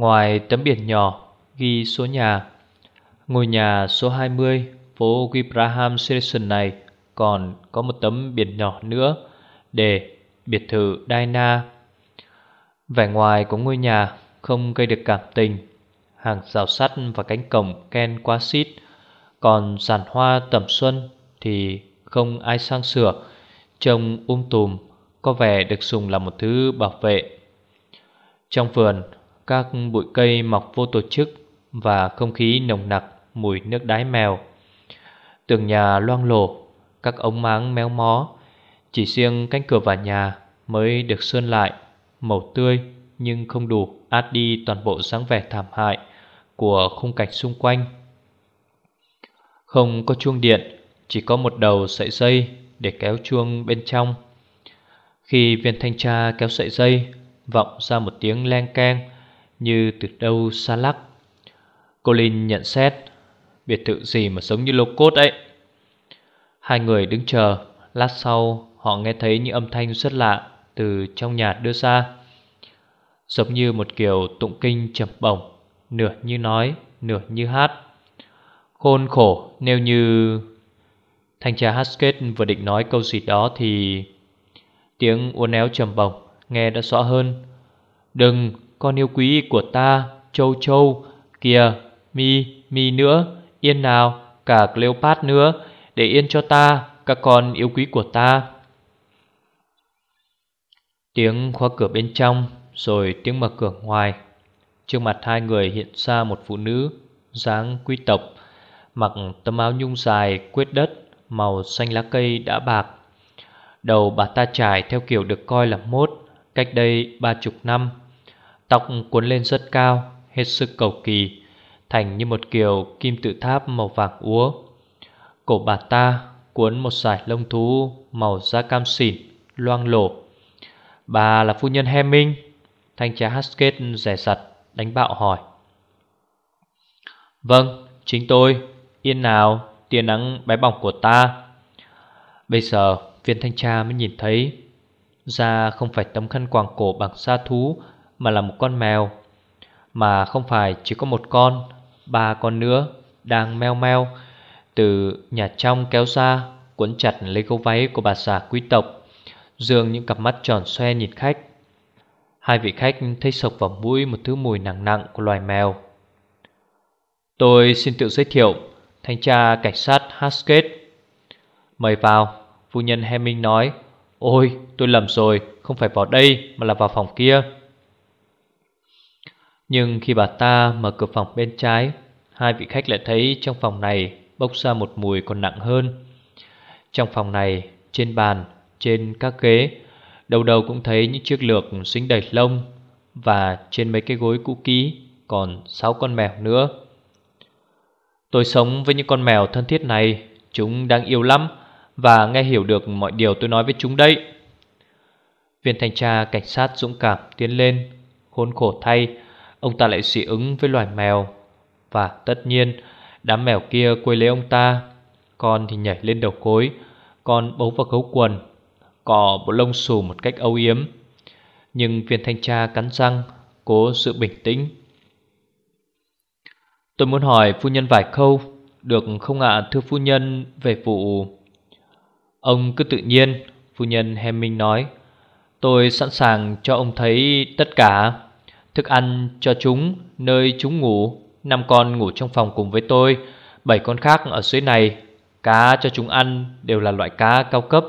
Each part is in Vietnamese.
Ngoài tấm biển nhỏ ghi số nhà, Ngôi nhà số 20 phố Gibraham Station này Còn có một tấm biển nhỏ nữa Để biệt thự Diana Vẻ ngoài của ngôi nhà không gây được cảm tình, Hàng rào sắt và cánh cổng ken quá xít Còn giàn hoa tầm xuân thì không ai sang sửa, Trông um tùm, có vẻ được dùng là một thứ bảo vệ. Trong vườn các bụi cây mọc vô tổ chức và không khí nồng nặc mùi nước đái mèo. Tường nhà loang lổ, các ống máng méo mó, chỉ riêng cánh cửa vào nhà mới được sơn lại, màu tươi nhưng không đủ át đi toàn bộ dáng vẻ thảm hại của khung cảnh xung quanh. Không có chuông điện, chỉ có một đầu sợi dây để kéo chuông bên trong. Khi viên thanh tra kéo sợi dây, vọng ra một tiếng len keng như từ đâu xa lắc. Colin nhận xét, biệt thự gì mà giống như lô cốt ấy. Hai người đứng chờ, lát sau họ nghe thấy những âm thanh rất lạ từ trong nhà đưa ra. Giống như một kiểu tụng kinh trầm bổng, nửa như nói, nửa như hát. Khôn khổ nếu như... Thanh tra Haskett vừa định nói câu gì đó thì... Tiếng uốn éo trầm bổng nghe đã rõ hơn. Đừng, con yêu quý của ta, châu châu, kìa, mi, mi nữa, yên nào, cả Cleopat nữa, để yên cho ta, các con yêu quý của ta. Tiếng khóa cửa bên trong, rồi tiếng mở cửa ngoài. Trước mặt hai người hiện ra một phụ nữ, dáng quý tộc, mặc tấm áo nhung dài quyết đất, màu xanh lá cây đã bạc. Đầu bà ta trải theo kiểu được coi là mốt, cách đây ba chục năm. Tóc cuốn lên rất cao Hết sức cầu kỳ Thành như một kiểu kim tự tháp màu vàng úa. Cổ bà ta cuốn một sải lông thú Màu da cam xỉn Loang lổ. Bà là phu nhân Hemming Thanh tra Haskett rẻ sặt đánh bạo hỏi. Vâng, chính tôi Yên nào, tia nắng bé bỏng của ta. Bây giờ viên thanh tra mới nhìn thấy Da không phải tấm khăn quàng cổ bằng da thú mà là một con mèo, Mà không phải chỉ có một con, Ba con nữa Đang meo meo Từ nhà trong kéo ra Quấn chặt lấy gấu váy của bà già quý tộc, Dương những cặp mắt tròn xoe nhìn khách. Hai vị khách thấy sộc vào mũi Một thứ mùi nặng nặng của loài mèo. Tôi xin tự giới thiệu, Thanh tra cảnh sát Haskett. Mời vào, Phu nhân Hemming nói. Ôi, tôi lầm rồi, Không phải vào đây mà là vào phòng kia nhưng khi bà ta mở cửa phòng bên trái Hai vị khách lại thấy trong phòng này bốc ra một mùi còn nặng hơn. Trong phòng này, trên bàn, trên các ghế Đầu đầu cũng thấy những chiếc lược xính đầy lông Và trên mấy cái gối cũ kỹ còn sáu con mèo nữa. Tôi sống với những con mèo thân thiết này Chúng đang yêu lắm Và nghe hiểu được mọi điều tôi nói với chúng đây Viên thanh tra cảnh sát dũng cảm tiến lên Khốn khổ thay Ông ta lại dị ứng với loài mèo. Và tất nhiên, Đám mèo kia quấy lấy ông ta. Con thì nhảy lên đầu cối, Con bấu vào gấu quần cò bộ lông xù một cách âu yếm. Nhưng viên thanh tra cắn răng, Cố sự bình tĩnh. Tôi muốn hỏi phu nhân vài câu, Được không ạ, thưa phu nhân, Về vụ Ông cứ tự nhiên, Phu nhân Hemming nói. Tôi sẵn sàng cho ông thấy tất cả. Thức ăn cho chúng nơi chúng ngủ, năm con ngủ trong phòng cùng với tôi, bảy con khác ở dưới này. Cá cho chúng ăn đều là loại cá cao cấp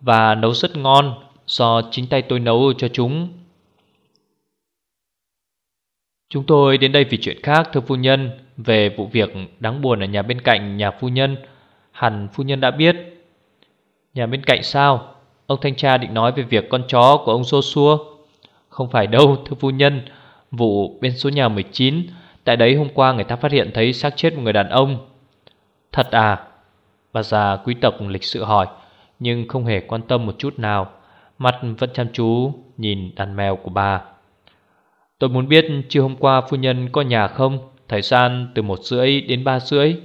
Và nấu rất ngon, Do chính tay tôi nấu cho chúng. Chúng tôi đến đây vì chuyện khác, thưa phu nhân, Về vụ việc đáng buồn ở nhà bên cạnh nhà phu nhân. Hẳn phu nhân đã biết. Nhà bên cạnh sao? Ông thanh tra định nói về việc con chó của ông Joshua không phải đâu, thưa phu nhân. Vụ bên số nhà 19 Tại đấy hôm qua người ta phát hiện thấy xác chết một người đàn ông. Thật à? Bà già quý tộc lịch sự hỏi, Nhưng không hề quan tâm một chút nào. Mặt vẫn chăm chú nhìn đàn mèo của bà. Tôi muốn biết chiều hôm qua phu nhân có nhà không? Thời gian từ một rưỡi đến ba rưỡi.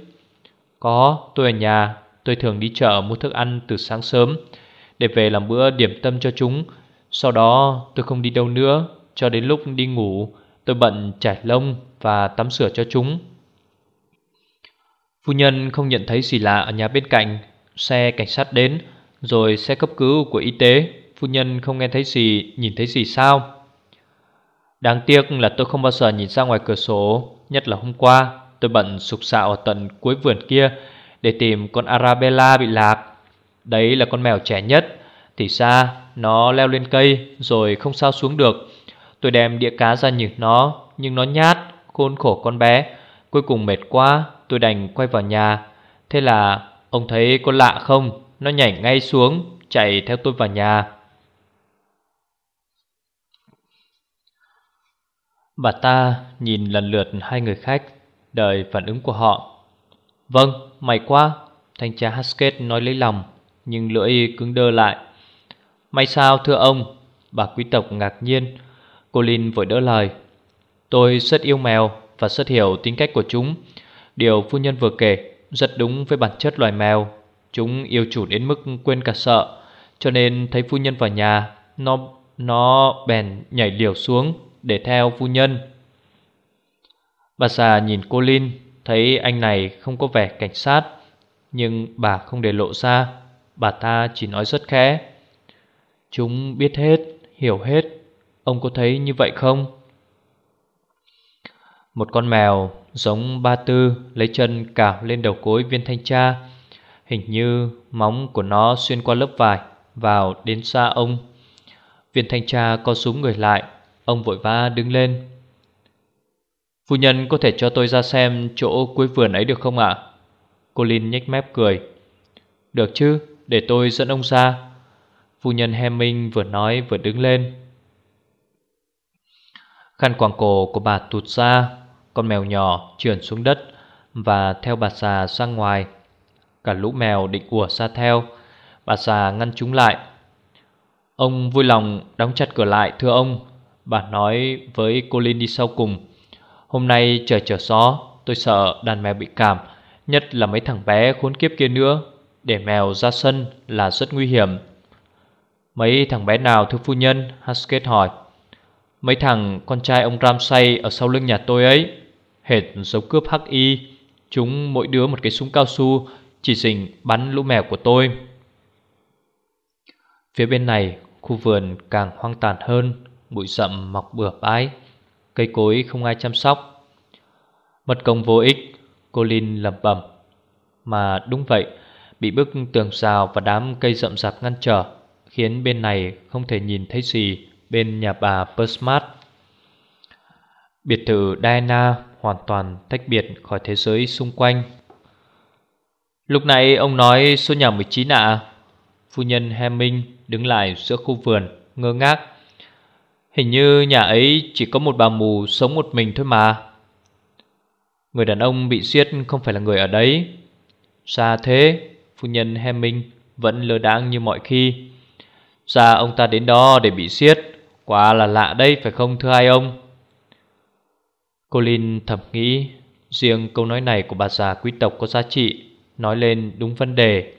Có, tôi ở nhà. Tôi thường đi chợ mua thức ăn từ sáng sớm, Để về làm bữa điểm tâm cho chúng. Sau đó, tôi không đi đâu nữa, Cho đến lúc đi ngủ, Tôi bận trải lông và tắm sửa cho chúng. Phu nhân không nhận thấy gì lạ ở nhà bên cạnh. Xe cảnh sát đến, Rồi xe cấp cứu của y tế. Phu nhân không nghe thấy gì Nhìn thấy gì sao? Đáng tiếc là tôi không bao giờ nhìn ra ngoài cửa sổ. Nhất là hôm qua, Tôi bận sục sạo ở tận cuối vườn kia Để tìm con Arabella bị lạc. Đấy là con mèo trẻ nhất. Thì ra nó leo lên cây Rồi không sao xuống được. Tôi đem đĩa cá ra nhử nó Nhưng nó nhát Khôn khổ con bé. Cuối cùng mệt quá Tôi đành quay vào nhà. Thế là ông thấy có lạ không? Nó nhảy ngay xuống Chạy theo tôi vào nhà. Bà ta nhìn lần lượt hai người khách Đợi phản ứng của họ. Vâng, may quá. Thanh tra Haskett nói lấy lòng Nhưng lưỡi cứng đơ lại. May sao, thưa ông? Bà quý tộc ngạc nhiên. Cô Linh vội đỡ lời. Tôi rất yêu mèo và rất hiểu tính cách của chúng. Điều phu nhân vừa kể Rất đúng với bản chất loài mèo. Chúng yêu chủ đến mức quên cả sợ, Cho nên thấy phu nhân vào nhà, Nó nó bèn nhảy liều xuống Để theo phu nhân. Bà già nhìn cô Linh, Thấy anh này không có vẻ cảnh sát, Nhưng bà không để lộ ra. Bà ta chỉ nói rất khẽ. Chúng biết hết, hiểu hết. Ông có thấy như vậy không? Một con mèo giống ba tư lấy chân cào lên đầu cối viên thanh tra. Hình như móng của nó xuyên qua lớp vải vào đến xa ông. Viên thanh tra co súng người lại Ông vội vã đứng lên. Phu nhân có thể cho tôi ra xem chỗ cuối vườn ấy được không ạ? Cô Linh nhếch mép cười. Được chứ, để tôi dẫn ông ra. Phu nhân Hemming vừa nói vừa đứng lên. Khăn quàng cổ của bà tụt ra Con mèo nhỏ trườn xuống đất Và theo bà già sang ngoài. Cả lũ mèo định ùa xa theo, Bà già ngăn chúng lại. Ông vui lòng đóng chặt cửa lại, thưa ông, Bà nói với cô Linh đi sau cùng. Hôm nay trời trở gió, Tôi sợ đàn mèo bị cảm, Nhất là mấy thằng bé khốn kiếp kia nữa. Để mèo ra sân là rất nguy hiểm. Mấy thằng bé nào thưa phu nhân? Haskett hỏi. Mấy thằng con trai ông Ramsay Ở sau lưng nhà tôi ấy. Hệt giống cướp hắc y. Chúng mỗi đứa một cái súng cao su, Chỉ dình bắn lũ mèo của tôi. Phía bên này, Khu vườn càng hoang tàn hơn, Bụi rậm mọc bừa bãi, Cây cối không ai chăm sóc. Mật công vô ích, Cô Linh lẩm bẩm. Mà đúng vậy, Bị bức tường rào và đám cây rậm rạp ngăn trở. Khiến bên này không thể nhìn thấy gì Bên nhà bà Persmart Biệt thự Diana hoàn toàn tách biệt khỏi thế giới xung quanh. Lúc này ông nói số nhà 19 ạ. À? Phu nhân Hemming đứng lại giữa khu vườn, ngơ ngác. Hình như nhà ấy chỉ có một bà mù sống một mình thôi mà. Người đàn ông bị giết không phải là người ở đấy. Xa thế, Phu nhân Hemming vẫn lơ đáng như mọi khi. Ra ông ta đến đó để bị siết, Quá là lạ đây phải không thưa hai ông? Cô Linh thầm nghĩ. Riêng câu nói này của bà già quý tộc có giá trị. Nói lên đúng vấn đề.